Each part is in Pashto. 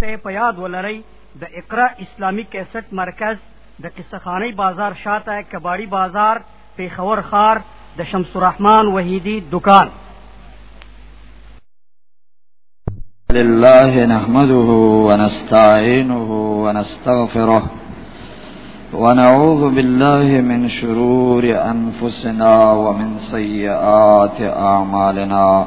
ته په یاد ولرئ د اقرا اسلامی کیسټ مرکز د قصخانی بازار شاته کباړی بازار پیښور خار د شمس الرحمن وحیدی دکان لله نحمده ونستعينه ونستغفره ونعوذ بالله من شرور أنفسنا ومن سيئات أعمالنا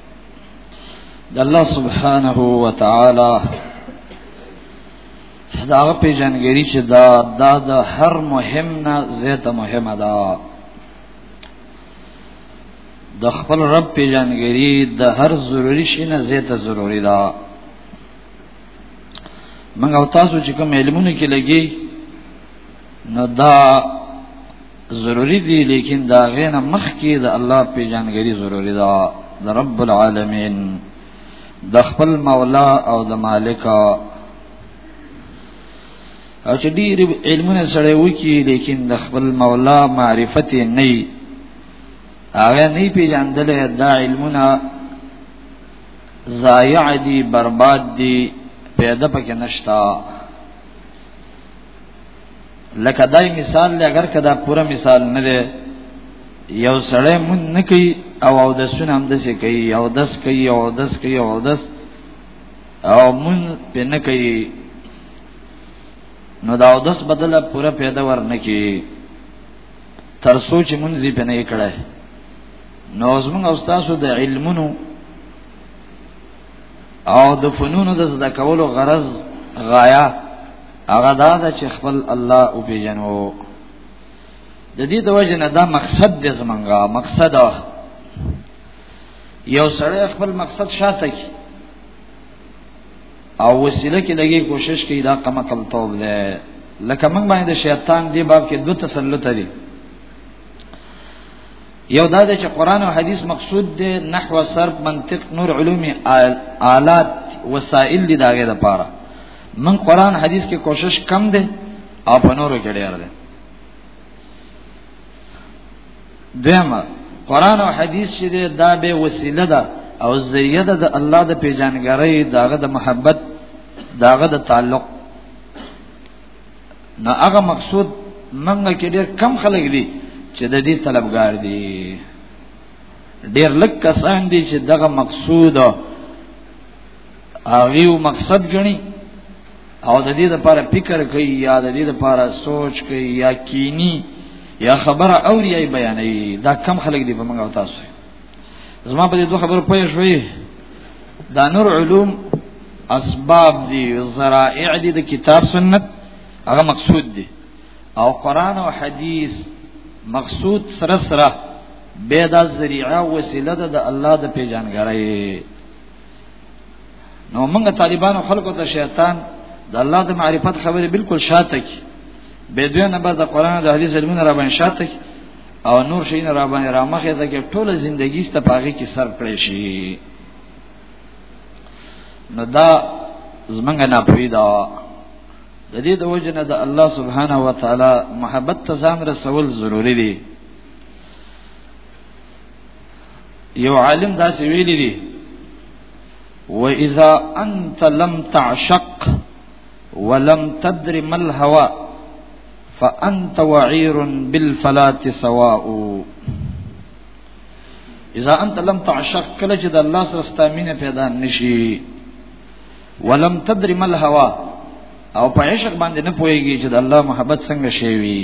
د الله سبحانه و تعالی دا په جنګری چې دا دا د هر مهم نه زیاته مهمه ده د خپل رب په جنګری د هر ضروری شي نه زیاته ضروری ده منګ او تاسو چې کوم علمونه کې لګي نو دا ضروری دی لیکن دا غینه مخ کې د الله په جانګری ضروری ده د رب العالمین د خپل مولا او د مالک او چې ډیر علمونه سره وکی لیکن د خپل مولا معرفت نه هغه نه پیژندل دا علمونه ضایع دي برباد دي پیدا پکې نشتا لکه دای مثال دی اگر کدا پورا مثال نه دی یو سړی مون نه کوي او او د سن هم د څه کوي او دس کوي او دس کوي او دس او مون په نه کوي نو دا او دس بدله پورا پیدا ور نه کوي تر سوچ مون زی په نه کړه نو زمون او تاسو د علمونو او د فنونو د زده کولو غرض غایا هغه دا ده چې خپل الله او پیژنو د دې د وجه نه دا مقصد دې زمونږه مقصد یو سړی خپل مقصد شاته کی او وسیله کې لګي کوشش کوي دا کما کم توب ده لکه موږ باندې شیطان دی باب کې دو تسلط لري یو دا چې قران او حدیث مقصود دی نحو صرف منطق نور علوم آلات وسائل دي داګه د پاره من قران حدیث کې کوشش کم دی او په نورو کې ډیر دی دیمه قران او حدیث چې دا به وسیله ده او ذریعہ ده د الله د پیژانګرۍ داغه د محبت داغه د تعلق نو هغه مقصود منګه کې ډېر کم خلک دي چې د دې طلبګار دي ډېر لږ کسان دي چې دغه مقصود هغه مقصد غني او د دې لپاره فکر کوي یا د دې لپاره سوچ کوي یا کینی یا خبره او ریای بیانوي دا کم خلک دي په منګه تاسو زما په دې دوه خبرو پوه شوې دا نور علوم اسباب دي ذرائع دي د کتاب سنت هغه مقصود دي او قران او حديث مقصود سره سره به دا ذریعہ وسیله ده د الله د پیژنګرای نو موږ طالبانو خلکو ته شیطان د الله د معرفت خبره بالکل شاته کی به دوی نه بعد قران او حدیث علمونه را باندې شاته کی او نور شي نه را باندې را مخه ته کې ټوله ژوندۍ ست پاغي کې سر کړی شي نو دا زمنګ نه پیدا د دې د وجنه د الله سبحانه و تعالی محبت ته ځان رسول ضروری دی یو عالم دا سی ویلی دی و اذا انت لم تعشق ولم تدر مل هوا فانت وعير بالفلات سواء اذا انت لم تعشق کله چې د الله سره ستامینه پیدا نشي ولم تدر مل هوا او په عشق باندې نه پويږي چې د الله محبت څنګه شي وي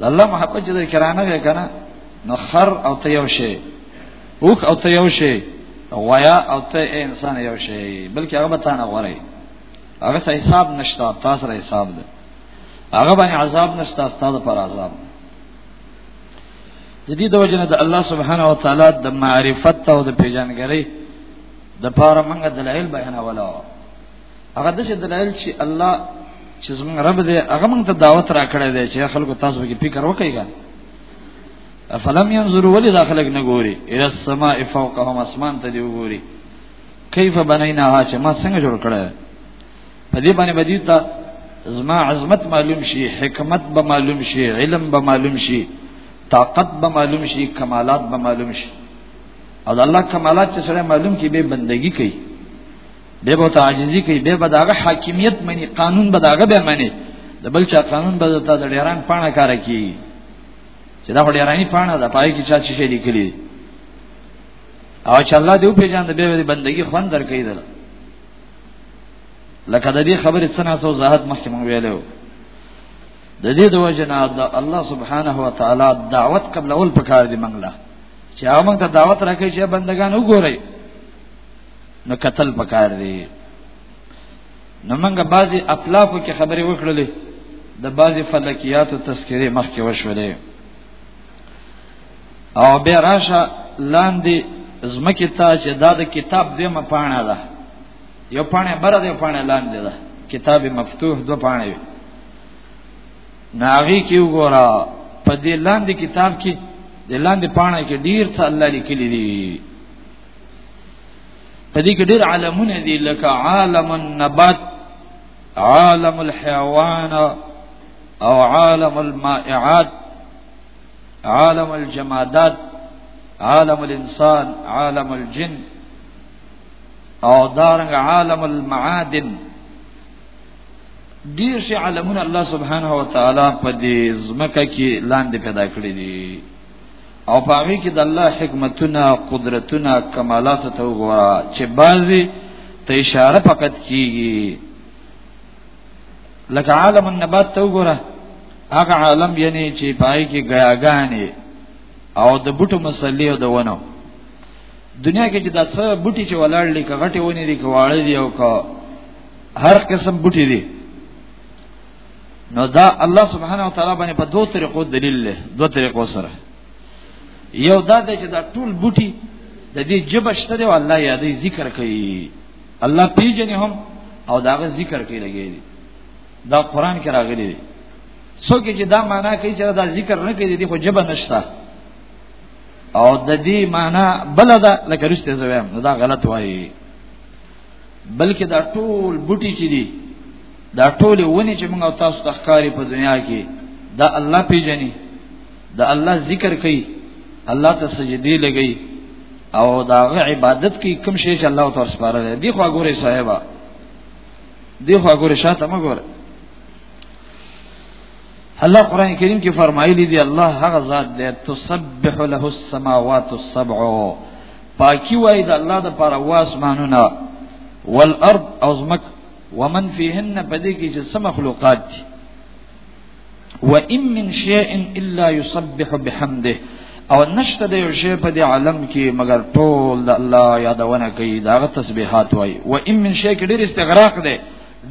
د الله محبت چې د کرانه وی کنه نو خر او ته یو شی اوخ او ته یو شی غویا او ته انسان یو شی بلکې هغه ته نه غوري هغه سه حساب نشته تاسو را حساب ده هغه باندې عذاب نشته تاسو پر عذاب د دې د وجنه د الله سبحانه و تعالی د معرفت او د پیژنګری د پاره منګه دلایل بیانولا هغه د څه دلایل چې الله چې زموږ رب دې هغه موږ ته دعوت را کړی دی چې خلکو تاسو به فکر وکړئ فلم ينظروا ولي داخلك نګوري الى السماء فوقهم اسمان ته دی وګوري کیف بنیناها چې ما څنګه جوړ کړه په دې باندې بدی ته زما عظمت معلوم شي حکمت به معلوم شي علم به معلوم شي طاقت به معلوم شي کمالات به معلوم شي او الله کمالات چې سره معلوم کی به بندگی کوي به به تعجزي کوي به به داغه حاکمیت مني قانون به داغه به مني د بل چا قانون به ته د ډیران پاڼه کار کوي چې دا ډیرانی پاڼه ده پای کې چا چې شي لیکلي او چې الله دې په جان د به بندگی خوان درکې ده لکه د دې خبرې څنګه سو زاهد مخکې مونږ ویلو د دې د وجنا د الله سبحانه و تعالی دعوت قبل اول پکار دی منګلا چې هغه موږ ته دعوت راکړي چې بندگان وګورئ نو قتل پکار دی نو موږ بعضی اطلافو کې خبرې وکړلې د بعضی فلکیاتو تذکرې مخکې وشولې او بیا راشه لاندې زمکه ته چې دا د کتاب دیمه پاڼه ده یو پاڼه بره دی پاڼه لاندې ده کتاب مفتوح دو پاڼه وي ناغي کې وګوره په دې لاندې کتاب کې د لاندې پاڼه کې ډیر څه الله لیکلي دي په دې کې ډېر عالمونه دي لکه عالم النبات عالم الحيوان او عالم المائعات عالم الجمادات عالم الانسان عالم الجن او دارنګ عالم المعادن ډیر شي عالمونه الله سبحانه و تعالی په دې زمکه کې لاندې پیدا کړی دي او پاغي کې د الله حکمتونه قدرتونه کمالات ته وګوره چې بعضي ته اشاره فقط کیږي لکه عالم النبات ته وګوره هغه عالم یعنی چې پای کې غیاګانې او د بوټو مسلې او د ونو دنیا کې چې دا څه بوټي چې ولاړ لې کغټي ونی دي کواړې دي او کا هر قسم بوټي دي نو دا الله سبحانه و تعالی باندې په دوه طریقو دلیل له دوه طریقو سره یو دا دی چې دا ټول بوټي د دې جبشته دی او الله یادې ذکر کوي الله پیژنې هم او داغه ذکر کوي لګي دا قران کې راغلي دی څوک چې دا معنا کوي چې دا ذکر نه کوي دی خو جبه نشته او د دې معنا بل ده لکه رښتیا زویم دا غلط وایي بلکې دا ټول بوټي چې دي دا ټول ونی چې موږ تاسو ته ښکاری په دنیا کې دا الله پیژني دا الله ذکر کوي الله ته سجدي لګي او دا عبادت کوي کوم شی چې الله تعالی سپاره دی دی خو ګوره صاحبہ دی خو ګوره شاته ما ګوره الله قران کریم کې فرمایلی دی الله هغه ذات دی تسبح له السماوات السبع پاکی وای د الله د پاره واسمانونه والارض او زمک ومن فيهن پدې کې چې سم مخلوقات دي وان من شيء الا يسبح بحمده او نشته د یو شی په دې عالم کې مگر ټول د الله یادونه کوي دا غ تسبیحات وای و ان من شی کې ډیر استغراق دی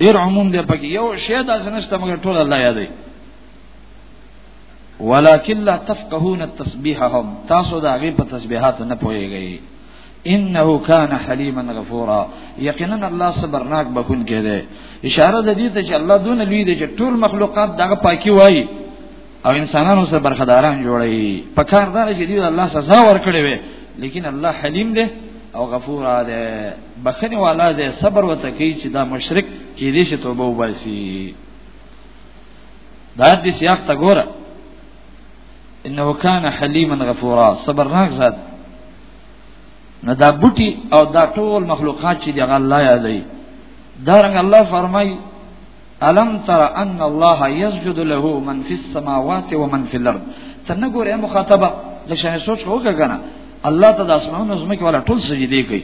ډیر عموم دی پکې یو شی دا نشته مگر ټول الله یادوي ولكن لا تفقهون تسبيحهم تاسو دا غي په تسبيحات نه پويږئ انه كان حليما غفورا یقینا الله صبرناک بكون کې ده اشاره د دې ته چې الله دون لوی دی چې ټول مخلوقات دغه پاکي وایي او انسانانو سره برخداران جوړي په کار دا چې دی الله سزا ورکړي وي لیکن الله حلیم دی او غفور دی بخنه والا دی صبر وتکی چې دا مشرک کې دې چې توبه وباسي دا دې سیاق ته ګوره انه کان حلیما غفورا صبرناک ذات نه دا بوټي او دا ټول مخلوقات چې دی الله یادوي دا رنګ الله فرمای الم تر ان الله يسجد له من في السماوات ومن في الارض تنه ګوره مخاطبه د شای سوچ وکړه الله ته د اسمانونو زمکه ولا ټول سجدي کوي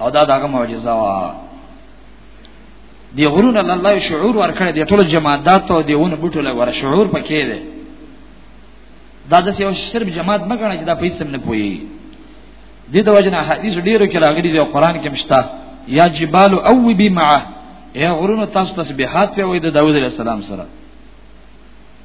او دا دغه معجزه وا دی غرون الله شعور ورکړ دی ټول جماعات ته دی ونه بوټو لګور شعور پکې دی دا د یو صرف جماعت مګنه چې دا په اسم نه پوي د دې وجنه حدیث ډیرو کې راغلي دی قران کې مشته یا جبال او بی معه یا غرون تاسو تسبیحات په وې د داوود علیه السلام سره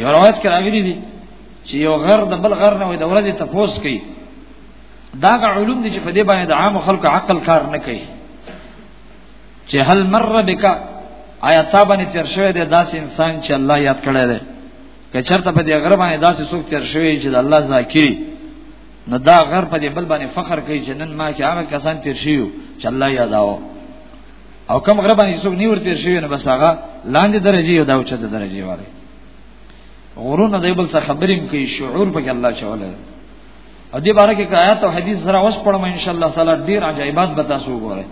یو روایت کې راغلي دي چې یو غر د بل غر نه وي د ورځې تفوس کوي دا علوم دي چې په دې باندې د عام خلکو عقل کار نه کوي چې هل مر بک آیا تا باندې تیر شوی دی داسې انسان چې الله یاد کړی دی که چرته په دې غر باندې داسې څوک تیر شوی چې د الله ذاکری نو دا غر په دې بل باندې فخر کوي چې نن ما کې هغه کسان تیر شيو چې الله یاداو او کم غره باندې څوک نیور تیر شوی نو بس هغه لاندې درجه یو دا اوچه درجه واره غرونه د بل څه خبرې کوي شعور په الله چوله او دې باره کې آیات او حدیث سره اوس پړم ان شاء الله تعالی ډیر عجایبات به تاسو وګورئ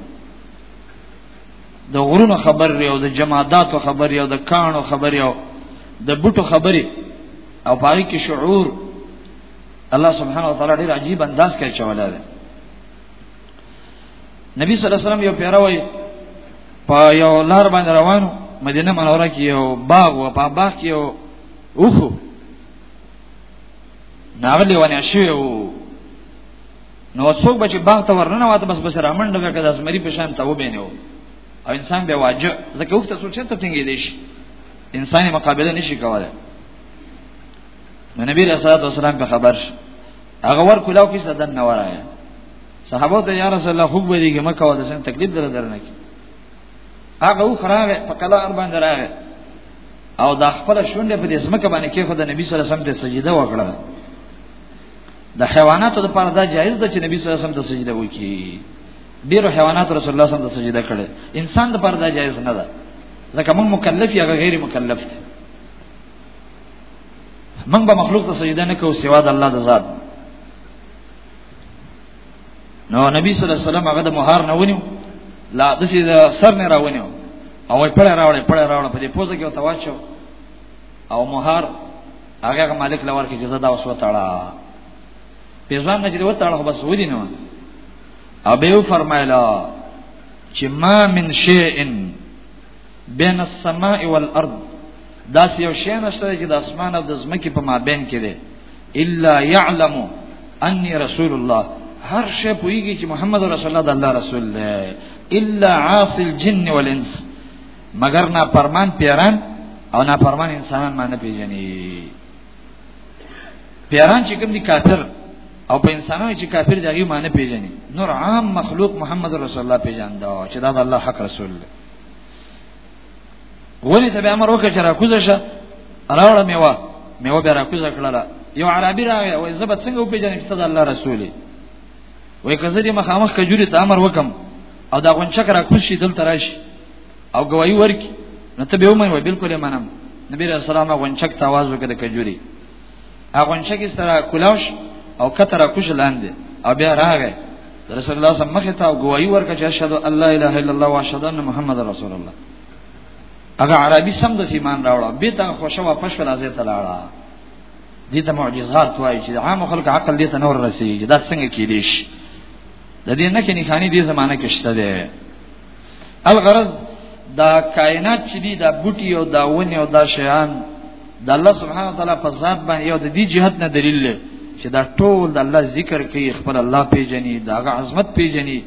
د غرونو خبر یو د جمادات خبر یو د کانو خبر یو د بوټو خبرې او پاره کې شعور الله سبحانه وتعالى ډیر عجیب انداز کې چولای دی نبی صلی الله علیه وسلم یو پیروي په یو لار باندې روانو مدینه منوره کې یو باغ و په باغ کې یو اوخو ناغلی ونه شوی وو نو څوک به چې باغ ته ورننه واته بس بس رامنډه وکړه د اسمري په شان ته وبینه او انسان به واجه ځکه وخت څو چرته ټینګې دي شي انساني مقابله نشي کولای نو نبی رسول الله صلی الله علیه وسلم په خبر شو هغه ور کولاو کې صدن نه ورایا صحابه ته یا رسول الله خوب دی کې مکه ودا سم تکلیف در درنه کی هغه و خراغه په کلا ار باندې راغه او دا خپل شونډه په دې سمکه باندې کې خدای نبی صلی الله علیه وسلم ته سجده وکړه د حیواناتو لپاره دا جایز ده چې نبی صلی الله علیه وسلم ته سجده وکړي ډیرو حیوانات رسول الله صلی الله علیه وسلم ته سجده کړي انسان لپاره دا جایز نه ده ځکه موږ مکلف یا غیر مکلف موږ به مخلوق ته سجده نه کوو سوا د الله د ذات نو نبی صلی الله علیه وسلم هغه د مهار نه ونیو لا د سر نه راونیو او پړ راوړې پړ راوړې په دې پوزه کې وتاوچو او مهار هغه مالک لور کې جزا دا اوس وتاړه پیغام نه چې وتاړه بس ودی نو او به فرمایلا چې ما من شیئن بین السماء والارض دا یو شی نشته چې د اسمان او د زمکه په مابین کې دی الا يعلم اني رسول الله هر شی پویږي چې محمد رسول الله د الله رسول دی الا عاصي الجن والانس مگر نا پرمان پیران او نا پرمان انسانان معنی پیژني پیران چې کوم دي کافر او په انسانانو چې کافر دي هغه معنی پیژني نور عام مخلوق محمد رسول الله پیژنده چې دا د الله حق رسول دی ولی ته به امر وکړه چې راکوزه شه راوړه میوه میوه به راکوزه کړله یو عربي راغی وای زه به څنګه وپېژنم چې صد الله رسول وای که زه دې مخامخ کجوري ته امر وکم او دا غونچک را کوز شي دلته راشي او گواہی ورکي نو ته به ومه وای بالکل منم نبی رسول الله غونچک ته आवाज وکړه کجوري اغونچه کې سره کولاوش او کتره کوش لاندې او بیا راغی رسول الله صلی الله علیه وسلم گواہی ورکړه چې اشهد ان لا اله الا الله واشهد ان محمد رسول الله هغه عربي سم د ایمان راوړ به ته خوشو واپس راځي ته لاړه دې ته معجزات وایي چې عام خلک عقل دې ته نور رسیږي دا څنګه کېدی شي د دې نه کې نښانی دې زمانہ کې شته ده الغرض دا کائنات چې دي دا بوټي او دا ونی او دا شیان د الله سبحانه وتعالى په ذات باندې یو د دې جهت نه دلیل دی چې دا ټول د الله ذکر کوي خپل الله پیژني دا غ عظمت پیژني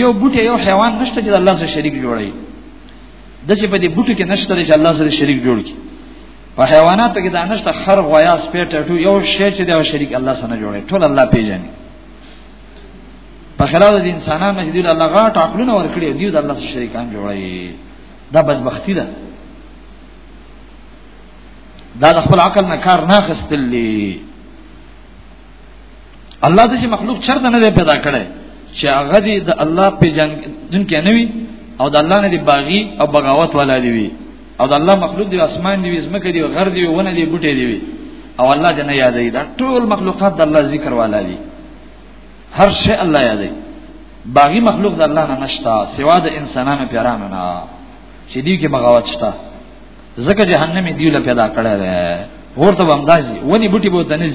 یو بوټي یو حیوان نشته چې الله سره شریک جوړي د چې په دې بوټي کې نشته چې الله سره شریک جوړ کی په حیواناتو کې دا نشته خر غویا سپیټ ټو یو شی چې دا شریک الله سره جوړي ټول الله پیژني په خلاف د انسانانو چې دوی الله غاټ عقلونه ورکړي دوی د الله سره شریکان جوړي دا بدبختی ده دا د خپل عقل نه کار نه خستلې الله د مخلوق چرته نه پیدا کړي چې هغه دې د الله په جنگ دن کې نه وي او د الله نه دی باغی او بغاوت ولا دی وي او د الله مخلوق دی اسمان دی زمکه دی غر دی ونه دی بوټي دی وي او الله دې نه یادې دا ټول مخلوقات د الله ذکر والا دي هر شی الله یادې باغی مخلوق د الله نه نشتا سوا د انسانانو پیرانو نه چې دی کې بغاوت شتا زکه جهنم دی له پیدا کړی دی ورته بمدازي ونی بوټي بو تنز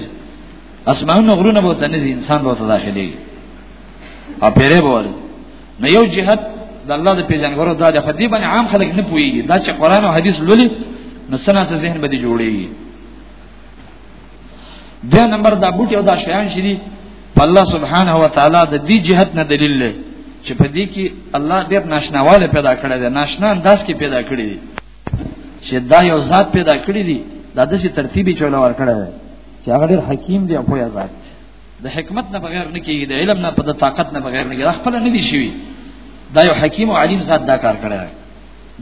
اسمانو غرونه بو تنز انسان بو داخلي او پیره بول نو یو جهت د الله د پیژنګرو دا د خدای باندې عام خلک نه پويږي دا چې قران او حديث لولي نو سناسه ذهن به دي جوړيږي د نمبر دا بوټي او دا شیان شری په الله سبحانه و تعالی د دې جهت نه دلیل لري چې په دې کې الله ډېر ناشناواله پیدا کړی دی ناشنا انداز کې پیدا کړی دی چې دا یو ذات پیدا کړی دی دا د سي ترتیبي چول ور کړی دی چې هغه ډېر حکیم دی او پوهه ذات د حکمت نه بغیر نه کیږي د علم نه په د طاقت نه بغیر نه کیږي خپل نه دی شوی دا یو حکیم او علیم ذات دا کار کړی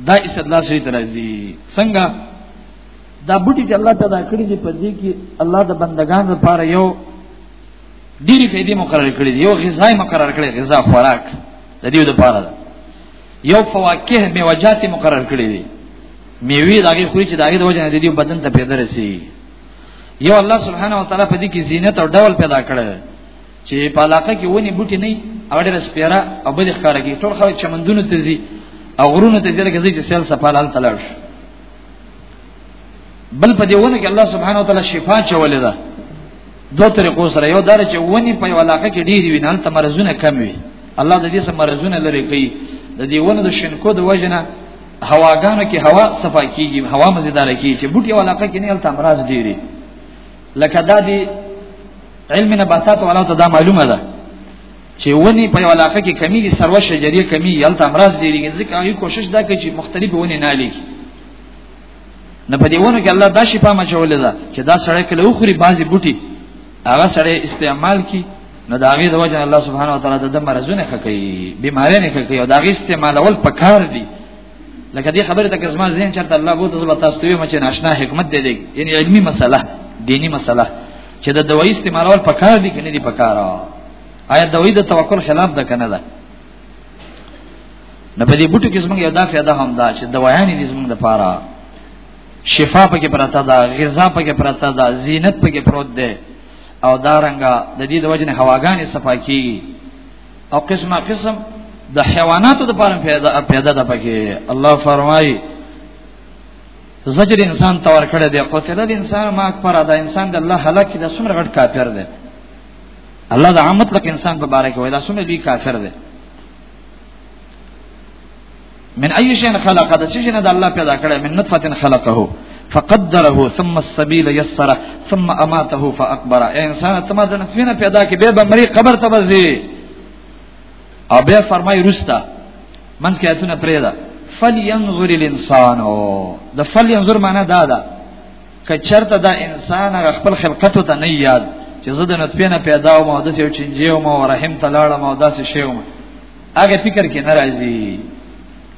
دا استدلال شری ترازی څنګه دا بوټي چې الله پیدا کړی دی په دې کې الله د بندگانو لپاره یو ډېری فائدې مقرر کړې دي یو غذای مقرر کړې غذا خوراک د دې لپاره ده یو فواکه میوجات مقرر کړې دي میوې دغه خوري چې دغه د وجه د دې بدن ته پیدا رسی یو الله سبحانه وتعالى په دې کې زینت او ډول پیدا کړل چې په علاقه کې ونی بوټي نه او ډېر سپیرا او بل ښکارږي ټول خو چمندونو ته زی او غرونو ته ځل کې چې سیل سپال حالت لاړ شي بل په دیونه کې الله سبحانه وتعالى شفا چولې ده دوه طریقو سره یو دار چې ونی په علاقه کې ډیر وي نه تل مرزونه کم وي الله د دې سره مرزونه لري کوي د دې ونه د شنکو د وجنه هواګانو کې هوا صفا کیږي هوا مزیدار کیږي چې بوټي علاقه کې نه تل مرز ډیری لکه دا دی علم نباتات ولاو ته دا معلومه ده چې ونی په یو علاقه کې کمی دي سروه شجریه کمی یلته امراض ډیریږي ځکه هغه کوشش دا کوي چې مختلف ونی نه لګي نه په دې ونه کې الله دا شفا مچولې ده چې دا سړی کله وخوري بعضي بوټي هغه سړی استعمال کی نو دا غي د وجه الله سبحانه وتعالى د مرزونه خکې بیمارې نه خکې او دا غي استعمالول پکار دي لکه دې خبره ته کزما زین چرته الله بو تاسو تاسو ته مچ ناشنا حکمت دی دی یعنی علمی مسله دینی مسله چې د دوی استعمالول پکار دي کنه دي پکار آیا دوی د توکل خلاف ده کنه ده نه په دې بوټو کې زمونږ یو دا فائدہ هم ده چې دوايانې دې زمونږ د پاره شفا پکې پراته ده غذا پکې پراته ده زینت پکې پروت ده او دارنګه د دې د وجنه هواګانې صفا کیږي او قسمه قسم د حیواناتو د پاره پیدا پیدا ده پکې الله فرمایي زجر انسان تور کړی دی قتل د انسان ما اکبر دا انسان د الله هلاک د څومره غټ کافر دی الله د عامت لک انسان په باره کې وای دا څومره لوی کافر دی من اي شيء خلق د چې نه د الله پیدا کړي من نطفه خلقه فقدره ثم السبيل يسره ثم اماته فاقبر اي انسان ته ما د نطفه نه پیدا کې به بمري قبر ته بزي او به فرمای روستا منځ کې اتونه پرېدا فلينظر الانسان د فلينظر معنی دا ده کچرته دا انسان خپل خلقت ته نه یاد چې زه د نطفه نه پیدا وم او د یو چنجي وم او رحم ته لاړم او داسې شی وم هغه فکر کې ناراضي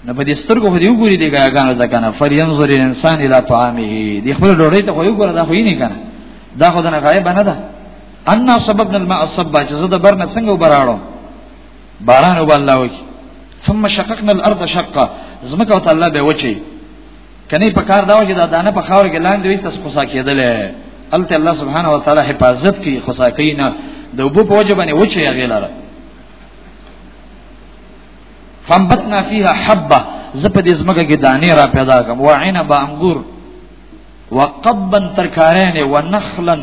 نو په دې سترګو خو دې وګوري دې ګاګانو ته کنه فر ينظر الانسان الى طعامه دې خپل ډوړې ته خو یو ګره دا خو یې نه کنه دا خو نه غایب نه ده ان سببنا الماء صبا چې زه د برنه څنګه وبراړم باران وبالله وکي ثم شققنا الارض شقا زمکه او تعالی به وچی کني په کار دا و چې دا دانه په خاور کې لاندې وي تاسو خصا کېدل الته الله سبحانه و تعالی حفاظت کوي خصا کوي نه د وبو په وجه باندې وچی هغه لاره فنبتنا فيها حبه زپ دې زمګه کې دانې را پیدا کوم وعنا با انګور وقبا ترکارین ونخلا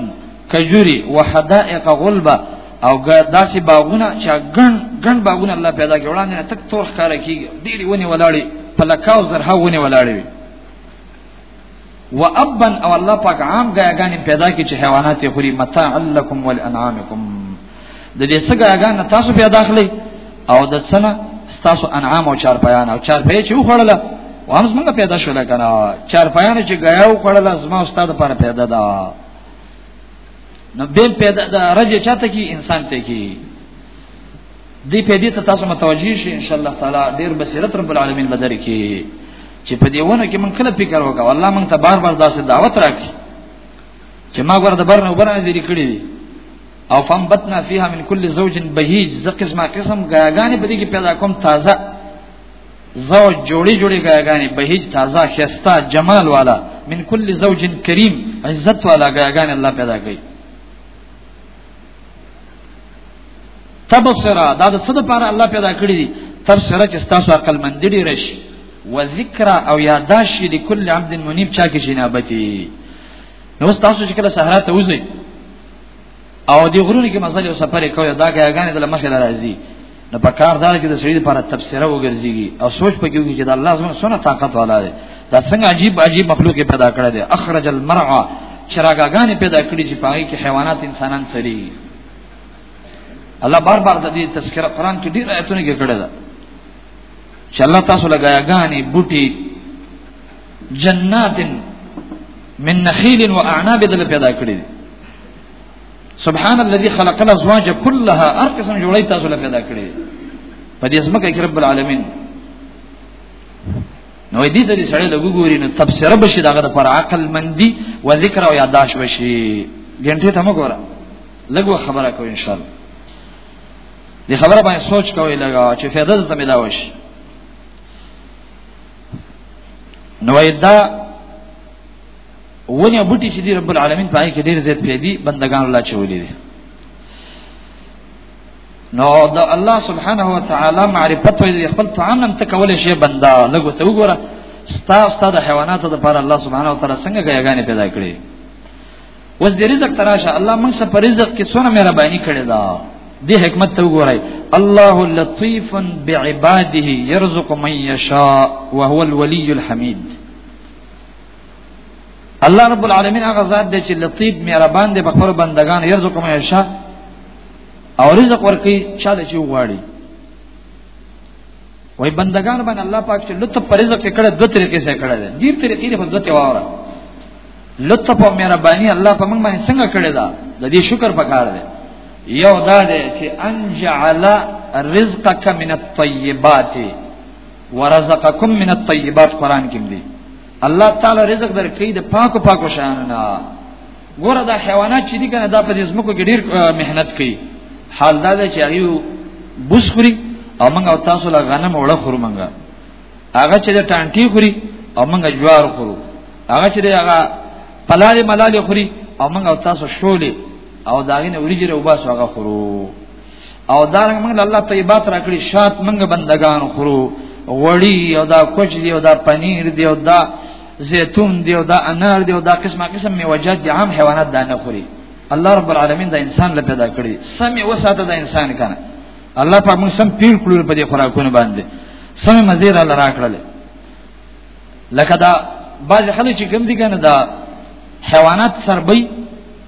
کجوري وحدائق غلبه او داسې باغونه چې ګڼ ګڼ باغونه الله پیدا کړي وړاندې تک تور ښکار کیږي ډېری ونی ولاړې پلکاو زرها ونی ولاړې وي و ابن او الله پاک عام غاګانې پیدا کی چې حیوانات یې خوري متاع لکم ولانعامکم د دې څخه غاګان تاسو پیدا خلی او د سنه تاسو انعام او چار پیان او چار پې چې وخړل و هم زمونږ پیدا شول کنه چار پیان چې غیا وخړل زما استاد پر پیدا دا نو به پیدا د رج چاته کی انسان ته کی دې په دې ته تاسو متوجي شئ ان شاء الله تعالی ډیر بصیرت رب العالمین بدر کې چې په دې ونه کې من کله فکر وکاو الله مونږ ته بار بار داسې دعوت راکړي چې ما ګور د برنه وبره دې کړی دي او فم بتنا فيها من كل زوج بهيج ز قسمه قسم غاګانې په دې کې پیدا کوم تازه زوج جوړي جوړي غاګانې بهيج تازه خستا جمال والا من كل زوج کریم عزت والا غاګانې الله پیدا کړي تبصرا دا د څه لپاره الله پیدا کړی دي تبصرا چې تاسو عقل مند دي رش و ذکر او یاداش دي کل عبد منیب چا کې جنابتي نو تاسو چې کله صحرا ته وځي او دی غرونه کې مسلې او سفر کوي دا ګاګانې د مخې راځي نو په کار دار کې د سړي لپاره تفسیر وګرځيږي او سوچ پکې وکړي چې د الله زموږ سره طاقت والا دی دا څنګه عجیب عجیب مخلوق پیدا کړی دی اخرج المرعى چراغاګانې پیدا کړې چې پای کې حیوانات انسانان سړي الله بار بار د دې تذکرہ قران کې ډیر آیتونه کې کړی دا چې الله تاسو لګایا غانې بوټي جنات من نخیل و اعناب دل پیدا کړی دی سبحان الذي خلق الازواج كلها هر قسم جوړی تاسو له پیدا کړی په دې سمکه کې رب العالمین نو دې دې سړی له ګوري نو تفسیر بشي داغه د پر عقل مندي و ذکر او یاداش بشي ګنټه ته مګوره لګو خبره کو ان شاء الله دې خبره باندې سوچ کوی لګا چې فائدہ ته ملاوي شي نو دا ونی بوټي چې دی رب العالمین پای کې ډیر زیات پیدا دي بندگان الله چولې دي نو د الله سبحانه و تعالی معرفت او خپل طعام هم ته کولې شی بندا لګو ته وګوره ستا ستا د حیواناتو لپاره الله سبحانه و تعالی څنګه غیاګانې پیدا کړې وس دې رزق تراشه الله موږ سره رزق کې څونه مهرباني کړې ده دې حکمت ته وګورئ الله لطیف بعباده يرزق من يشاء وهو الولي الحمید الله رب العالمین هغه ذات دی چې لطیف مهربان دی په خپل بندگان یرزق من یشاء او رزق ورکي چاله چې وغواړي وای بندگان باندې الله پاک چې لطف پر رزق کې کړه دوه طریقې سره کړه دي دې طریقې په دوه تیواره لطف او مهرباني الله په موږ باندې څنګه کړی دا د دې شکر پکار دی یو دا دی چې ان جعل رزقک من الطیبات ورزقکم من الطیبات قران کې دی الله تعالی رزق درکې د پاکو پاکو شانو نه ګوره دا حیوانات چې دي کنه دا په دې زمکو کې ډیر مهنت کوي حال دا چې هغه بوس خوري او موږ او تاسو لا غنم وړه خورو موږ هغه چې د ټانټي خوري او موږ جوار خورو هغه چې هغه پلال ملال خوري او موږ او تاسو شولې او داغینه وریجره وباسو هغه خورو او دا موږ الله طیبات راکړي شات موږ بندگان خورو غوړی او دا کوچ دی او دا پنیر دی او دا زیتون دی او دا انار دی او دا قسمه قسم میوجات دي عام حیوانات دا نه خوري الله رب العالمین دا انسان له پیدا کړی سم یې وساته دا انسان کنه الله په موږ سم پیر کړو په دې خوراکونه باندې سم مزیر الله راکړل لکه دا باز خلک چې کوم دي کنه دا حیوانات سربي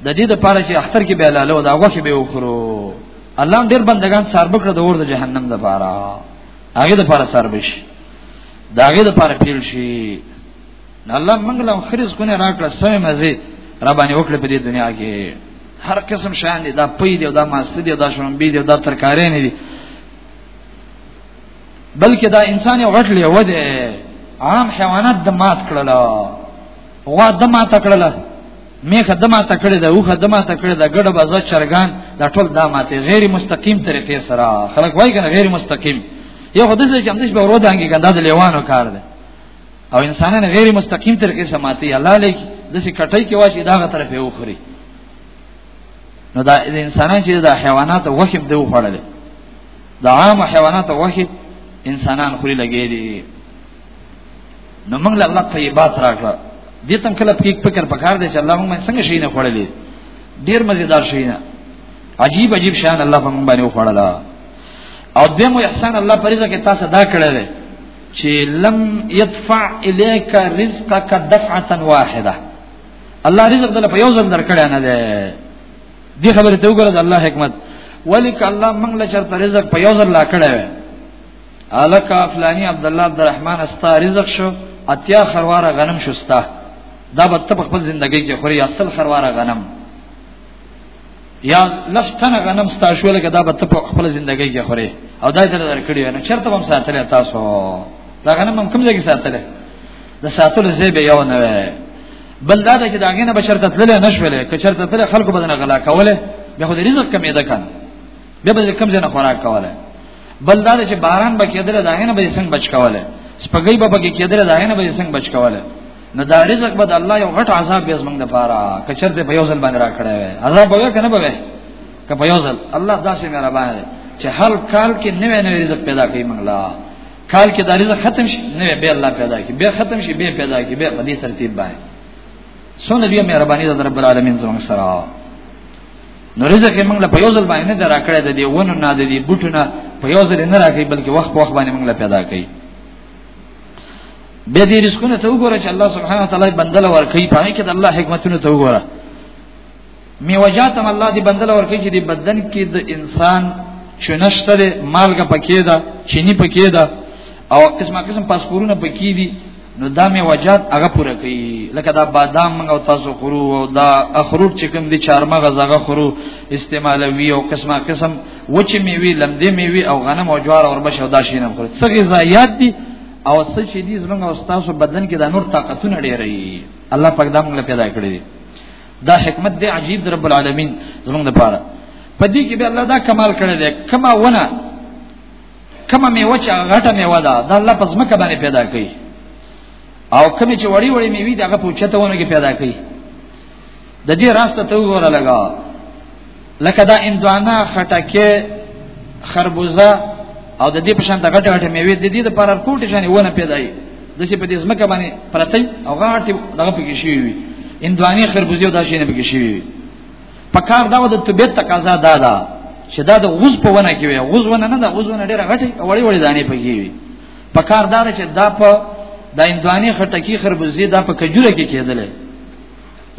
د دې د پاره چې اختر کې به لاله او دا غوښه به وخورو الله ډېر بندگان سرب کړ د اور د جهنم د پاره هغه د پاره سربش دا هغه د پاره پیل شي الله موږ له خريز کو نه راکړه سمه مزه را باندې وکړه په دې دنیا کې هر قسم شان دي دا پي دي دا ماست دي دا شرم بي دي دا ترکارې نه دي بلکې دا انسان یو غټ لیو دی عام حیوانات د مات کړل غوا د مات کړل میخه د مات کړل د اوخه د مات کړل د ګډه بازه چرګان دا ټول د ماته غیر مستقیم طریقې سره خلک وایي کنه غیر مستقیم یو خدای چې هم دې به ورو دانګي کنده د لیوانو کار دی او انسانان غیر مستقیم طریقې سره ماتي الله لیک د سې کټای کې واچي داغه طرف یې وخوري نو دا انسانان چې د حیوانات وخت دی وخړل د عام حیواناتو غوښه انسانان خوري لګي دي نو موږ له الله طیبات راکړه دې تم کله پکې فکر پکار دی چې الله موږ څنګه شي نه خوړلې ډیر مزیدار شي نه عجیب عجیب شان الله په موږ باندې وخوړلا او دمو احسان الله پریزه کې تاسو دا کړل چې لم يدفع اليك رزقك دفعه واحده الله رزق دل په یو ځل درکړی نه دی دې خبرې ته وګوره د الله حکمت ولیک الله موږ له چرته رزق په یو ځل لا کړی وي الک افلانی عبد الله عبد الرحمن استا رزق شو اتیا خرواره غنم شو استا دا به ته خپل ژوندۍ کې خوري اصل خرواره غنم یا لستن غنم ستا شو لکه دا به ته خپل ژوندۍ کې خوري او دا دې درکړی نه چرته هم ساتل تاسو دا غنم هم کوم ځای کې ساتل د ساتلو ځای به یو نه وي بل دا چې دا غینه بشر ته تللی نه شولې که چرته تللی خلکو به نه غلا کوله به خو د رزق کمې ده کنه به به کم ځنه خوراک کوله بل دا چې باران به کېدل دا غینه به څنګه بچ کوله سپګي به بګي کېدل دا غینه به څنګه بچ کوله نو دا رزق به الله یو غټ عذاب به زمنګ د پاره که چرته په یو ځل باندې را کړی وي عذاب به کنه به که په یو ځل الله داسې مهربان دی چې هر کال کې نوې نوې رزق پیدا کوي موږ کال کې دا رزق ختم شي نه به الله پیدا کی به ختم شي به پیدا کی به په دې ترتیب باندې سونه دې مهرباني د رب العالمین زموږ سره نو رزق یې موږ له په یو ځل باندې نه دراکړې د دې ونو نه د دې بوټو نه په یو ځل نه راکې بلکې وخت په وخت باندې موږ له پیدا کړي به دې رزقونه ته وګوره چې الله سبحانه وتعالى بندل ورکړي پای کې د الله حکمتونه ته وګوره میوجاتم الله دې بندل ورکړي چې دې بدن کې د انسان چنشته ده مالګه پکې ده چینی پکې ده او قسمه قسم پاسپورونه پکې دي نو دا میوجات هغه پوره کوي لکه دا بادام او تاسو خورو او دا اخروت چې کوم دي چارمغه زغه خورو استعمالوي او قسمه قسم وچ میوي لمدې میوي او غنم او جوار او ربش او دا شي نه خوري څه غذایات دي او څه چې دي زمونږ او تاسو بدن کې د نور طاقتونه ډېرې الله پاک دا موږ پیدا کړی دي دا حکمت دی عجیب رب العالمین زمونږ لپاره په دې کې به الله دا کمال کړی دی کما ونه کما میوه چې غټه میوه ده دا الله پس مکه باندې پیدا کړي او کمی چې وړي وړي میوي دغه پوچته ونه کې پیدا کړي د دې راسته ته وګوره لګا لکه دا اندوانا خټکه خربوزه او د دې په شان د غټه غټه میوه د دې د پر کوټه شان ونه پیدای د چې په دې زمکه باندې پرتې او غاټه دغه پکې شي وي اندواني خربوزي او داشې نه پکې شي وي پکار دا د طبيعت تقاضا دا ده چې دا د غوز په ونه کې وي غوز ونه نه دا غوز ونه ډېره غټه وړي وړي دانه پکې وي پکار دا چې دا په د اندواني خټکی خربوزي دا په کجوره کې کېدله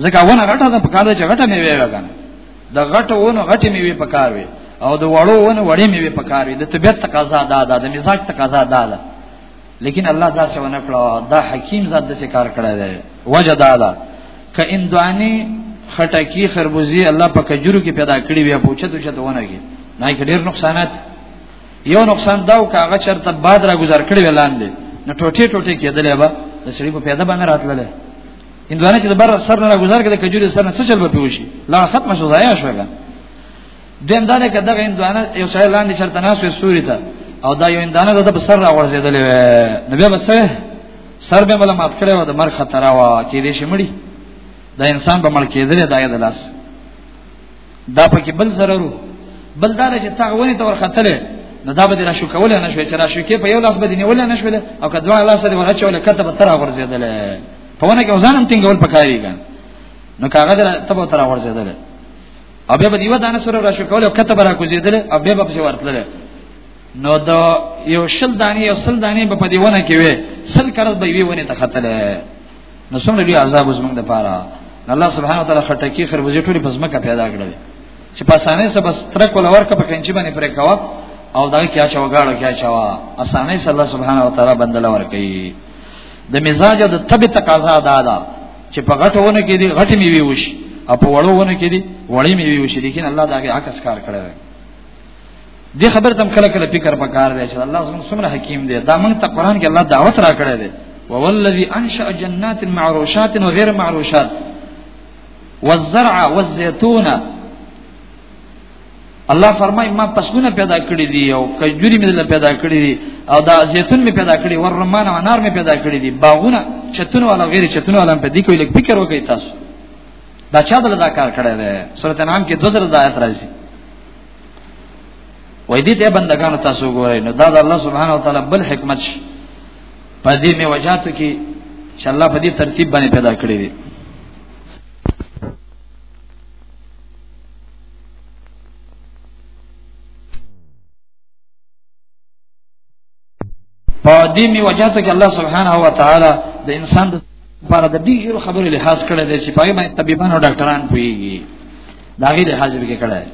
ځکه ونه غټه ده په کار ده چې غټه میوه وګنه د غټو ونه غټه میوه په کار وي او د وړو ونه وړې میوه په کار وي د طبيعت تقاضا دا ده د مزاج تقاضا دا ده لیکن الله دا څه ونه کړو دا حکیم ذات د کار کړی دی وجه دا ده ک اندوانی خټکی خربوزی الله په کجورو کې پیدا کړی وي پوښتنه دوی ته ونه کی نه کې ډیر نقصانات یو نقصان دا او کاغه چرته باد را گذر کړی ولاندې نو ټوټه ټوټه کېدلې به د سړي په پیدا باندې راتللې هندوانه چې د بر سر نه گذر کړي کجوري سر نه څه چل به پیوشي لا ختم شو ضایع شو ګان دیم دا نه کده هندوانه یو ځای لاندې چرته ناس وي سوري ته او دا یو هندوانه د سر را ورزیدل نو بیا بس سر به مله مات کړو د مر خطر وا چې دې شمړي دا انسان به مړ کېدل دا یې دلاس دا پکې بل ضرورو بل دا چې تا ونی تور خطرې نو دا به را شو کول نه شو چې را شو کې په یو لاس باندې نیول نه شو او کدوړ لاس دې ورچول کته به تر غورځیدل په ونه کې ځانم ټینګول پکاري ګان نو کاغه در تبو تر ورځیدل او بیا به دیو دانه سره را شو کول او کته برا کوزیدل او بیا به په ورتل نو دا یو شل دانی یو سل دانی په دې ونه کې وي سل کرز به وی ونه ته خطر نو څومره لوی عذاب زمونږ د پاره الله سبحانه وتعالى خټکی خربوزې ټولې په ځمکه پیدا کړې چې په اسانه سره بس ترک ولا ورکه په کنچي باندې پرې کاوه او دا کیا چا وګاړو کیا چا وا اسانه سره الله سبحانه وتعالى بندل ورکړي د مزاج د طبي تقاضا دا ده چې په غټو ونه کې دي غټي میوي وشي او په وړو ونه کې دي وړي میوي وشي لیکن الله دا هغه عکس کار کړی دی دې خبر تم کله کله فکر پکار دی چې الله زموږ څومره حکیم دی دا موږ ته قران کې الله دعوت را کړی دی ووالذي انشأ جنات معروشات وغير معروشات والزرع والزيتون الله فرمای ما پسونه پیدا کړی دی او کجوري مې له پیدا کړی دی او دا زیتون مې پیدا کړی ور رمان او انار مې پیدا کړی دی باغونه چتون ولا غیر چتون ولا په دې کې لږ فکر وکړئ تاسو دا چا دل دا کار کړی دی سورته انعام کې دوزر د آیت راځي وای دې ته بندگانو تاسو ګورئ نو دا د الله سبحانه و تعالی بل حکمت شي په دې مې وجات کې چې الله په دې ترتیب باندې پیدا کړی دی په دې می وجاته کې الله سبحانه و تعالی د انسان د لپاره د دې یو خبرې لحاظ کړی دی چې پای باندې طبيبان او ډاکټران پويږي دا غي لحاظ به کړی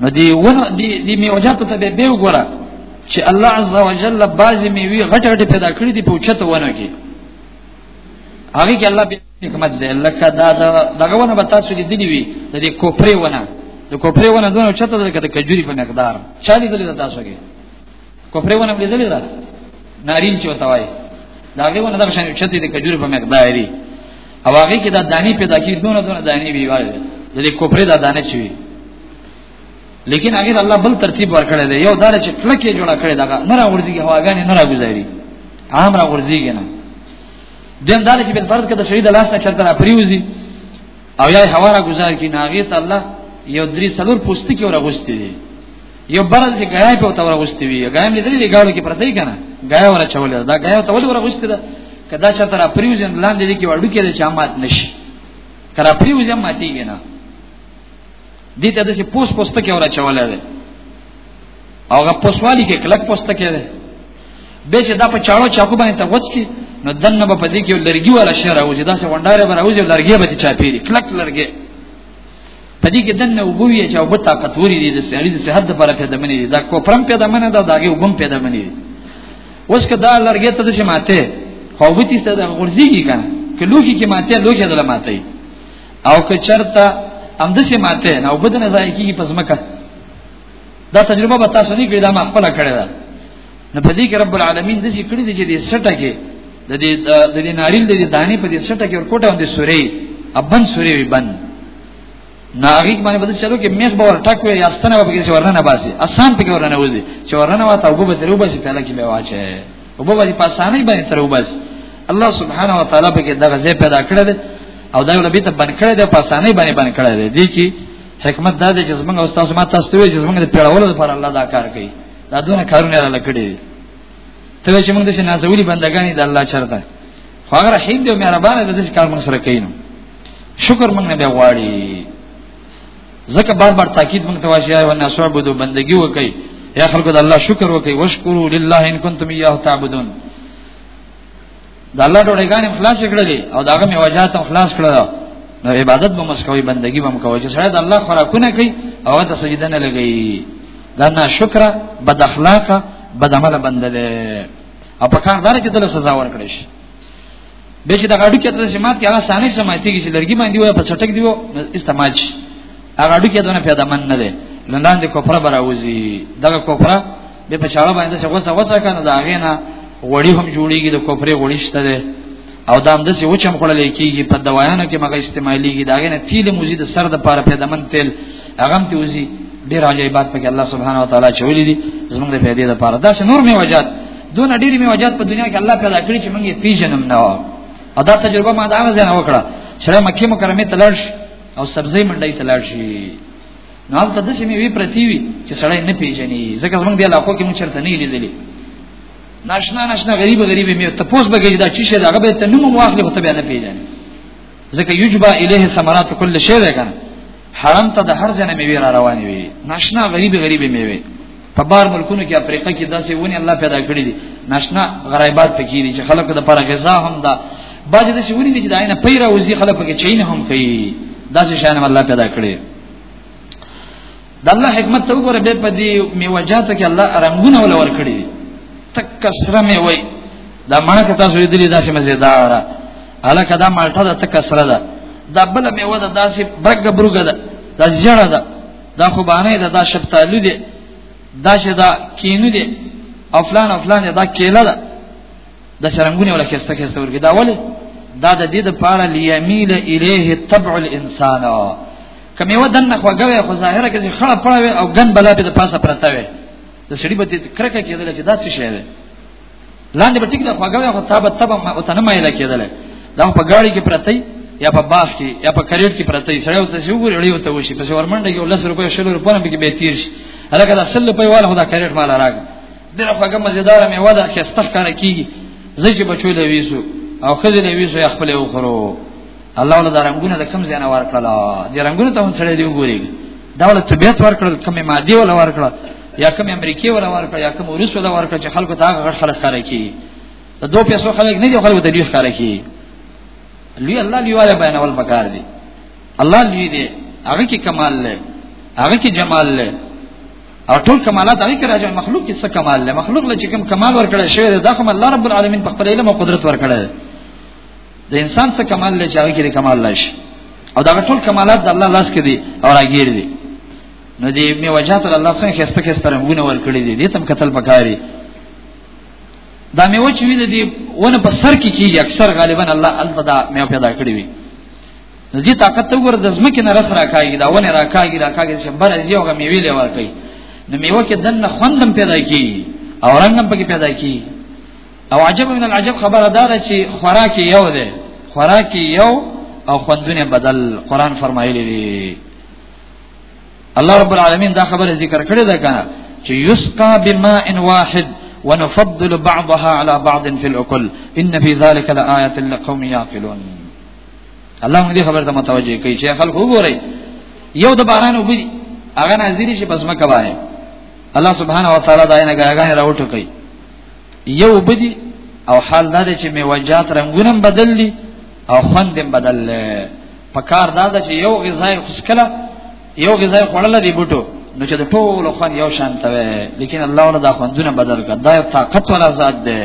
نو دی ونه دی دی می وجاته ته به وګوره چې الله عز وجل بعضی میوي غټ غټ پیدا کړی دی په چته ونه کې هغه کې الله حکمت دی لکه دا دغه ونه به تاسو لیدلی وي د دې کوپرې ونه د کوپرې ونه دونه چته ده د کجوري په مقدار چا لیدلی دا تاسو کې کوپرې ونه لیدلی دا نارین چې وتا وای دا هغه ونه درشن چته د کجوري په مقدار دی او هغه کې دا دانی پیدا کی دونه دونه دانی وی وای د دې کوپرې دا دانه چوي لیکن هغه الله بل ترتیب ورکړی دی یو دار چې کلکه جوړه کړی دا نه راوړي هواګانی نه راګوزاري عام راوړي نه دیم دا چې په فرض کې د شهید لاس نه چرته را پریوزي او یا هوا را گزار کی ناغه ته الله یو درې څلور پوست کې ورغوستي دي یو برل چې غای په تو ورغوستي وي غایم لیدلې دی ګاړو کې پرځای کنه غای ور چولې دا غای ته ولې ورغوستي دا کدا چې تر پریوزي لاندې دي کې وړو کې چې امات نشي تر پریوزي ماتي نه دي ته د پوس پوست کې ور چولې ده او هغه پوسوالی کې کلک پوسټ کېده به چې دا په چاړو چاکو باندې ته وڅ کی نو دنه په دې کې لرګي ولا شعر او جدا سه ونداره بر اوځي لرګي به چا پیری کلک لرګي په دې کې دنه وګوي چې او په طاقت وري دي د سړي د صحت لپاره پیدا مني دي دا کو پرم پیدا منه دا داګه وګم پیدا مني دي اوس که دا لرګي ته چې ماته خو به تاسو ته غورځيږي کنه که لوخي کې ماته لوخي دل ماته او که چرته ام دسه ماته نو بدن ځای کیږي پس مکه دا تجربه به تاسو نه کړی دا ما خپل کړی دا نه په دې کې رب العالمین د دې کړی دی چې دې سټه کې د دې د دې ناریل د دې دانی په دې سټه کې ورکوټه باندې سورې ابن سورې وی بند ناغیق باندې بده چلو کې میخ باور ټک وي یاستنه به کې ورنه باسي اسان په کې ورنه وځي چې ورنه واته وګو به درو باسي په لکه به واچي وګو به په اسانه باندې تر وبس الله سبحانه و تعالی به کې دغه ځای پیدا کړل او دا ولبي ته بن کړل د په اسانه باندې بن کړل دي چې حکمت دا دی چې زمونږ او تاسو ما تاسو ته چې زمونږ د پیړولو لپاره الله دا کار کوي دا دونه کارونه را لکړي ته چې موږ د شنازولي بندگانې د الله چرته خو هغه رحیم دی او مهربان دی چې کار موږ سره کوي نو شکر موږ نه غواړي ځکه بار بار تاکید موږ ته واشي او نه سوال بده بندگی وکي یا خلکو د الله شکر وکي وشکرو لله ان کنتم یاه تعبدون د الله ډوړې غانې خلاص کړلې او داغه می وجات خلاص کړل نو عبادت به مسکوي بندگی به مکوي چې سره د الله خوراکونه کوي او ته سجده نه لګي دا نه شکر بد اخلاق بد عمل بنده ده او په کار دار کې دله سزا ورکړي شي به چې د غاډو کې ته سمات کې هغه سانې سماتي کې چې لرګي باندې وای په چټک دیو استعمال شي هغه غاډو کې دونه پیدا من نه ده لاندې کوپره براوزی دغه کوپره به په چاړه باندې څه وسه وسه کنه دا غینا وړي هم جوړیږي د کوپره وړي شته ده او دا هم د څه وچم خړلې کیږي په دوايانو کې مګه استعماليږي دا غینا تیل موزي د سر د پاره پیدمن تیل هغه هم توزي ډیر عجیبات پکې الله سبحانه و تعالی چولې دي زموږ د پیدې د پاره دا نور می وجات دون ډیر می وجات په دنیا کې الله پیدا کړی چې موږ یې پیژنم نه او دا تجربه ما دا غزنه وکړه چې مکه مکرمه تلل او سبزی منډي تلل شي نو هلته د سیمې وی پرتی وی چې سړی نه پیژني ځکه زمونږ دی علاقو کې مو چرته نه لیدلې ناشنا ناشنا غریب غریب مې ته پوس بګی دا چې شه دا غبه ته نوم واخلې خو ته بیا نه پیژنې ځکه یجبا الیه ثمرات کل شی ده کنه حرم ته د هر ځنه میوه را روانې وي ناشنا غریب غریب میوه په بار ملکونو کې افریقا کې داسې ونی الله پیدا کړی دي ناشنا غرایبات پکې دي چې خلکو د پر غذا هم ده باج داسې ونی دي چې داینه پیرا وزي خلک پکې چین هم کوي داسې شان الله پیدا کړی د الله حکمت ته وګوره به په دې میوجاتو کې الله رنگونه ول ور کړی تک سره مې وای دا مړه که تاسو لیدلې داسې مزیدار الکه دا مالټه ده تک سره ده دا بل میوه ده داسې برګ برګ ده دا زړه ده دا خو باندې ده دا شپتالو دي دا چې دا کینو دي افلان افلان دا کېله ده د شرنګونه ولا کېسته کېسته ورګي دا ولې دا د دې د پاره ليميل الیه تبع الانسان کمه و دنه خوګوي خو ظاهره کې خړه پړوي او ګن بلا په پاسه پرته وي د سړي په دې کرکه کېدل چې دا څه شي دی لاندې به ټیک د خوګوي خو تابه تبه او تنه مایل کېدل دا په ګاړي کې پرته یا په باغ کې یا په کریټ کې پرته سړی او ته شو ګوري اړیو ته وشي پس ورمنډه یو 10 روپۍ شل روپۍ به کې به تیر شي هغه دا سل روپۍ والا خدا کریټ مال راغی ډېر خوږه مزیدار میوه ده چې ستخ کنه کیږي زج بچو له ویسو او خزه له ویسو یې خپل وخورو الله له رنگونه د کم ځای نه ورکړل دي رنگونه ته هم سره دی وګوري دا ول طبيعت ورکړل کمه ماده ول ورکړل یا کم امریکای ول ورکړل یا کم روس ول ورکړل چې خلکو ته هغه خلک خره کی د دوه پیسو خلک نه دي خلکو ته ډیر خره کی لوی الله لوی والا بیان ول پکار دي الله لوی دی هغه کې کمال له هغه کې جمال له او ټول کمالات هغه کې راځي مخلوق کې څه کمال له مخلوق له چې کوم کمال ورکړی شوی دی دا خو الله رب العالمین په خپل علم او قدرت ورکړی دی د انسان څه کمال له چې هغه کې کمال لاشي او دا ټول کمالات د الله لاس کې دي او راګیر دي نو دې می وجهات الله څنګه خسته کې سترمونه ورکړي دي دې تم قتل پکاري دا می وچوي دي ونه په سر کې کیږي اکثر غالبا الله البدا می پیدا کړی وي نو دې طاقت ته ور د زمکه نه رس راکاږي دا ونه راکاږي راکاږي چې بر ازي اوغه میوي لور کوي نو میوه کې دنه خوندم پیدا کی او رنگم پکې پیدا کی او عجب من العجب خبره دا ده چې خوراک یو ده خوراک یو او خوندونه بدل قران فرمایلی دی الله رب العالمین دا خبره ذکر کړې ده کنه چې یسقا بماء واحد ونفضل بعضها على بعض في العقل ان في ذلك لآية لقوم يعقلون الله موږ دې خبر ته متوجه کوي چې خلک وګوري یو د باران وبي هغه نازل شي پس مکه وایي الله سبحانه و تعالی دا نه غاغه راوټو کوي یو بدی او حال دا چې میوجات رنگونم بدل دي او خوندم بدل په کار دا چې یو غذای خوشکله یو غذای خوړل دی بوټو نو چې د ټولو خوان یو شان ته وي لیکن الله ولا دا خوندونه بدل کړ دا طاقت ولا ذات دی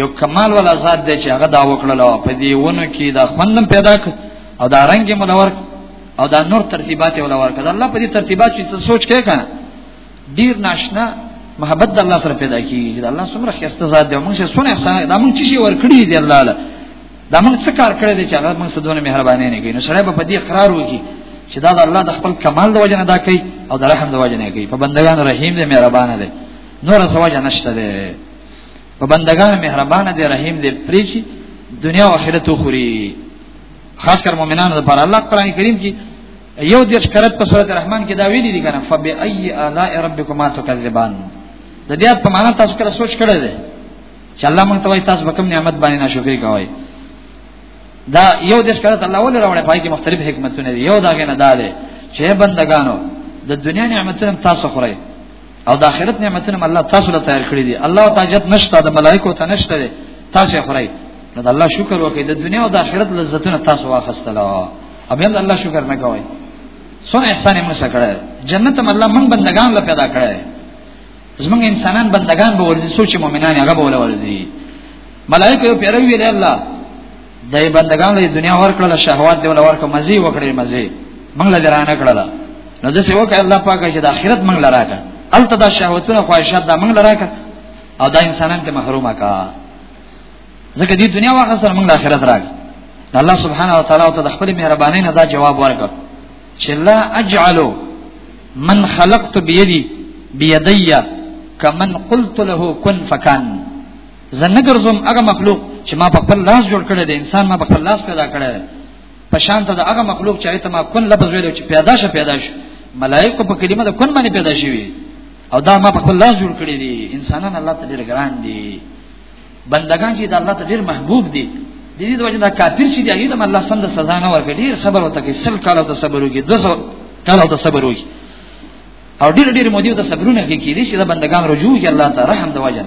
یو کمال ولا ذات دی چې هغه دا وکړل په دې ونه کې دا خوندم پیدا ک او دا رنگ منور او دا نور ترتیبات ولا ورکړه الله په دې ترتیبات چې سوچ کې کنه ډیر ناشنا محبت د الله سره پیدا کیږي د الله څومره خسته ذات دی موږ څه سونه احسان دا موږ چې ورکړي دی الله له دا موږ څه کار کړی دی چې هغه موږ څه دونه مهرباني نه کوي نو سره په دې اقرار وکړي چې دا د الله د خپل کمال د وجه نه دا کوي او د رحم د وجه نه کوي په بندگانو رحیم دی مهربان دی نور څه وجه نشته دی په بندگان مهربان دی رحیم دی پریشي دنیا او آخرت خوري خاص کر مؤمنانو لپاره الله قرآن کریم کې یو د شکرت په سورۃ الرحمن کې دا ویلي دي کنه فبأي آلاء ربکما تکذبان د دې په معنا تاسو کړه سوچ کړئ دی چې الله مونږ ته وایي تاسو به کوم نعمت باندې ناشکری کوئ دا یو د شکرت الله ولې راوړی پای کې مختلف حکمتونه دي یو دا غنه دا دی چې بندگانو د دنیا نعمتونه تاسو خورئ او د آخرت نعمتونه الله تاسو له تیار کړی دي الله تعالی جت نشته د ملائکو ته نشته دي تاسو خورای نو د الله شکر وکړئ د دنیا او د آخرت لذتونه تاسو واخستل او بیا د الله شکر نه کوئ سونه احسان یې موږ سره جنت هم الله موږ بندگان له پیدا کړی زمونږ انسانان بندگان به ورزي سوچ مؤمنان هغه به ولورځي ملائکه یو پیروي دی الله دای بندگان له دنیا ورکړل شهوات دی ول ورکړه مزي وکړي مزي موږ له درانه کړل نو د څه وکړ الله پاک چې د آخرت موږ لراکه الته دا شهوتونه خواهشات دا موږ لراکه او دا انسانان ته محرومه کا ځکه دې دنیا واخه سره موږ آخرت راک الله سبحانه و تعالی ته د خپل مهرباني نه دا جواب ورکړ چې لا اجعلو من خلقت بيدي بيدي کمن قلت له كن فكان زه نه ګرځم هغه مخلوق چې ما په خپل لاس جوړ کړی دی انسان ما په خپل لاس پیدا کړی دی په شان ته د هغه مخلوق چې ایت ما کن لفظ ویل چې پیدا شه پیدا شه ملائکه په کلمه د کن باندې پیدا شوی او دا ما په خپل لاس جوړ کړی دی انسانان الله ته ډیر ګران دي بندگان چې د الله ته ډیر محبوب دي د دې د وجه دا کافر چې دی هغه د الله سم د سزا نه ورګډي صبر وته کې سل کال او د صبر وکي 200 کال او د صبر وکي او ډیر ډیر مودې ته صبرونه کوي کېږي چې دا بندگان رجوع کوي الله تعالی رحم دی وجه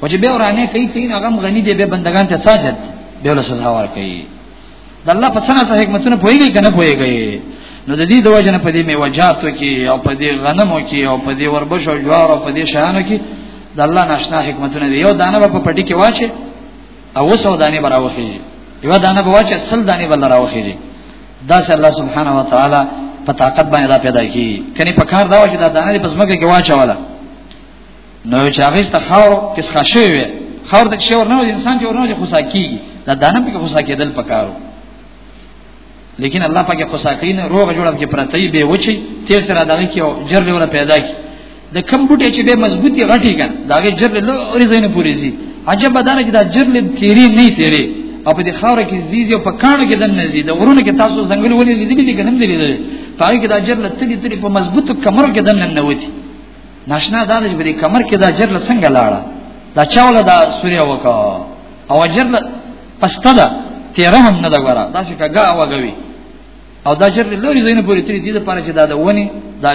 او چې به ورانه کوي تین هغه غنی دی به بندگان ته ساجد به له سزا ور کوي د الله په څنګه حکمتونه پويږي کنه پويږي نو د دې د وجه نه په دې میوجاتو کې او په دې غنمو کې او په دې وربشو جوار او په دې شانو کې د الله ناشنا حکمتونه دی یو دانه په پټي کې واچي او وسو دانه براوخی یو دانه بوا چې سل دانه بل راوخی دي دا چې الله سبحانه و تعالی په طاقت باندې دا پیدا کی کني په کار دا و چې دا دانه په زمګه کې واچوله نو چې هغه ست خاور کې ښه شوی وي خاور د شور نه انسان جوړ نه خوسا کیږي دا دانه په خوسا کېدل پکارو لیکن الله پاک قصا کین روغ جوړه کې پرته یې به وچی تیر تر دغه کې جر ولا پیدا کی د کم بوټي چې به مضبوطی غټي کړه داګه جر له اوري زینه پوری زی عجب بدانه چې دا جر له تیری نه تیری او په دې خاور کې زیزي او په کانو کې دنه زی د ورونه کې تاسو ځنګل ولې لیدلې دي کنم دي لیدلې پای کې دا جر له تلی تلی په مضبوطو کمر کې دنه نه وتی ناشنا دا چې په کمر کې دا جر له څنګه لاړه دا چاوله دا سوریا وکا او جر له پسته ده تیره هم نه ده ګوره دا چې کګه وغوي او دا جر لوري زینو پوری تری دي لپاره چې دا د ونی دا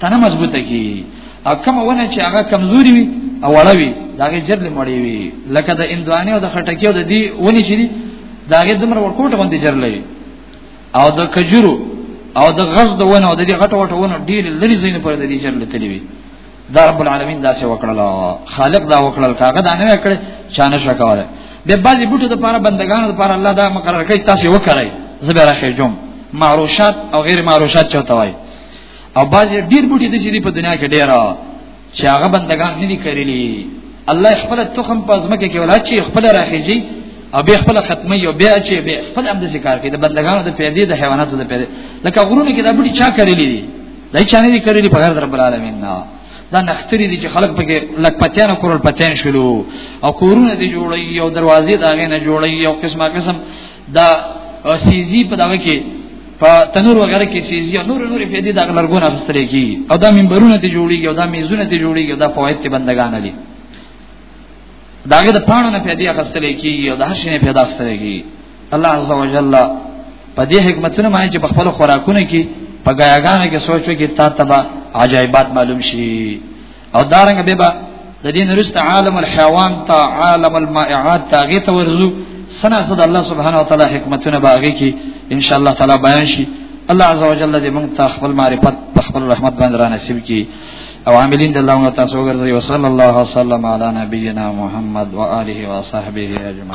تنه مضبوطه کی او کوم ونه چې هغه کمزوري وي او وړوي دا غي جر لمړی وي لکه د اندوانه او د خټکی او د دی ونی چې دا غي دمر ورکوټه باندې جر لوي او د کجورو او د غز د ونه او د دې غټ غټ ونه ډیر لري زینو پوری د دې جر لتلی وي دا رب العالمین دا څه وکړل خالق دا وکړل کاغه دا نه وکړ چانه شکواله به بعضی بوټو د پاره بندگانو د پاره الله دا مقرر کړي تاسو وکړئ زبر خېجوم معروشات او غیر معروشات چوته وای او بعضی ډیر بوټي د شری په دنیا کې ډیر چې هغه بندگان نه دي کړلي الله خپل تخم په ځمکه کې ولا چې خپل راخېږي او به خپل ختمه یو بیا چې به خپل هم د ذکر کې د بندگانو د پیدې د حیواناتو د پیدې لکه غرونه کې د بوټي چا کړلي دي دا چانه دي کړی په غیر رب العالمین نه دا نختری دي چې خلک پکې لک پتیان او کورل پتیان شلو او کورونه دي جوړي او دروازې دا غینه جوړي او قسمه قسم دا سیزی په دغه کې په تنور وغیرہ کې سیزی او نور نور فیدی دا لرګون اخستل کی او دا منبرونه ته جوړیږي او دا میزونه ته جوړیږي او دا فواید ته بندگان دي داګه د پانو نه پیدا اخستل کی او دا هر شي نه پیدا اخستل کی الله عز وجل په دې حکمتونو باندې چې په خپل خوراکونه کې په غیاګانو کې سوچو کې تا تبا عجایبات معلوم شي او دارنګ به با د دین رست عالم الحيوان تا عالم المائعات تا غي تورزو سنا صد الله سبحانه وتعالى حکمتونه باغی کې ان شاء الله تعالی بیان شي الله عز وجل دې موږ ته خپل معرفت په خپل رحمت باندې را نصیب کړي او عاملین د الله تاسو ګرځي وصلی الله وسلم علی نبینا محمد و آله و صحبه اجمعین